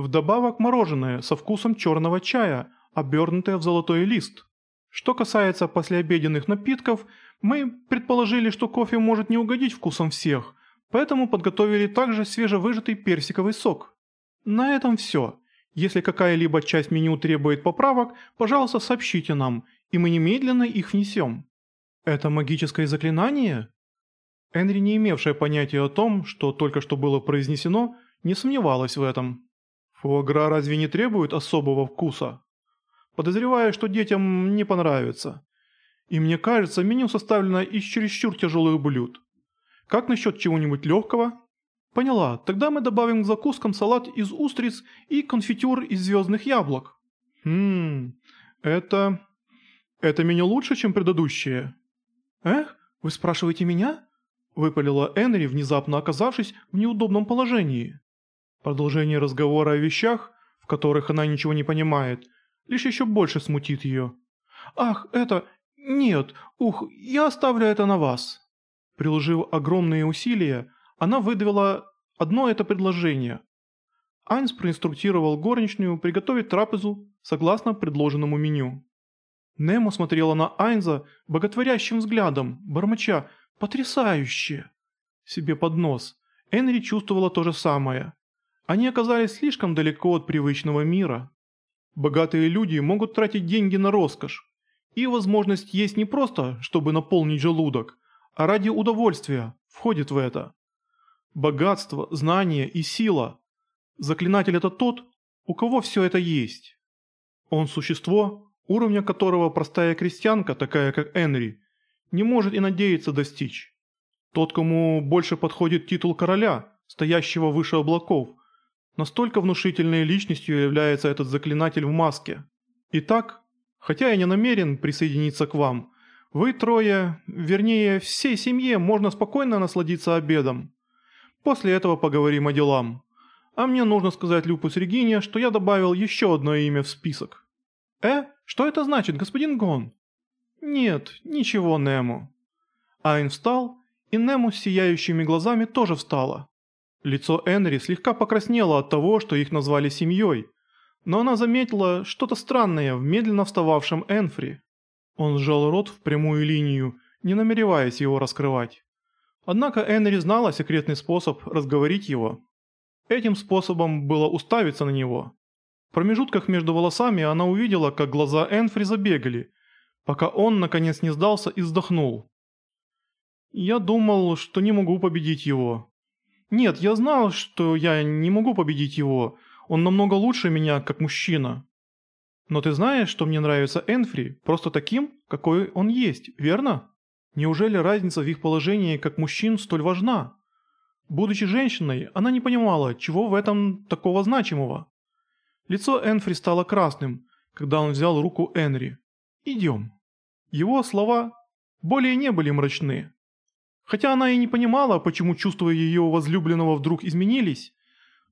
Вдобавок мороженое со вкусом черного чая, обернутое в золотой лист. Что касается послеобеденных напитков, мы предположили, что кофе может не угодить вкусом всех, поэтому подготовили также свежевыжатый персиковый сок. На этом все. Если какая-либо часть меню требует поправок, пожалуйста, сообщите нам, и мы немедленно их внесем. Это магическое заклинание? Энри, не имевшая понятия о том, что только что было произнесено, не сомневалась в этом. Фуагра разве не требует особого вкуса? Подозреваю, что детям не понравится. И мне кажется, меню составлено из чересчур тяжелых блюд. Как насчет чего-нибудь легкого? Поняла, тогда мы добавим к закускам салат из устриц и конфитюр из звездных яблок. Хм, это... Это меню лучше, чем предыдущее? Эх, вы спрашиваете меня? Выпалила Энри, внезапно оказавшись в неудобном положении. Продолжение разговора о вещах, в которых она ничего не понимает, лишь еще больше смутит ее. «Ах, это... Нет, ух, я оставлю это на вас». Приложив огромные усилия, она выдавила одно это предложение. Айнс проинструктировал горничную приготовить трапезу согласно предложенному меню. Немо смотрела на Айнза боготворящим взглядом, бормоча «Потрясающе!» себе под нос. Энри чувствовала то же самое. Они оказались слишком далеко от привычного мира. Богатые люди могут тратить деньги на роскошь. И возможность есть не просто, чтобы наполнить желудок, а ради удовольствия входит в это. Богатство, знание и сила. Заклинатель это тот, у кого все это есть. Он существо, уровня которого простая крестьянка, такая как Энри, не может и надеяться достичь. Тот, кому больше подходит титул короля, стоящего выше облаков, Настолько внушительной личностью является этот заклинатель в маске. Итак, хотя я не намерен присоединиться к вам, вы трое, вернее, всей семье можно спокойно насладиться обедом. После этого поговорим о делам. А мне нужно сказать Люпус Регине, что я добавил еще одно имя в список. Э, что это значит, господин Гон? Нет, ничего, Нему. Айн встал, и Нему с сияющими глазами тоже встала. Лицо Энри слегка покраснело от того, что их назвали семьей, но она заметила что-то странное в медленно встававшем Энфри. Он сжал рот в прямую линию, не намереваясь его раскрывать. Однако Энри знала секретный способ разговорить его. Этим способом было уставиться на него. В промежутках между волосами она увидела, как глаза Энфри забегали, пока он наконец не сдался и вздохнул. «Я думал, что не могу победить его», нет, я знал, что я не могу победить его. Он намного лучше меня, как мужчина. Но ты знаешь, что мне нравится Энфри просто таким, какой он есть, верно? Неужели разница в их положении как мужчин столь важна? Будучи женщиной, она не понимала, чего в этом такого значимого. Лицо Энфри стало красным, когда он взял руку Энри. «Идем». Его слова более не были мрачны. Хотя она и не понимала, почему чувства ее возлюбленного вдруг изменились,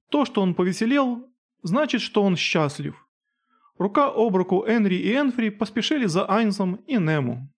то, что он повеселел, значит, что он счастлив. Рука об руку Энри и Энфри поспешили за Айнсом и Нему.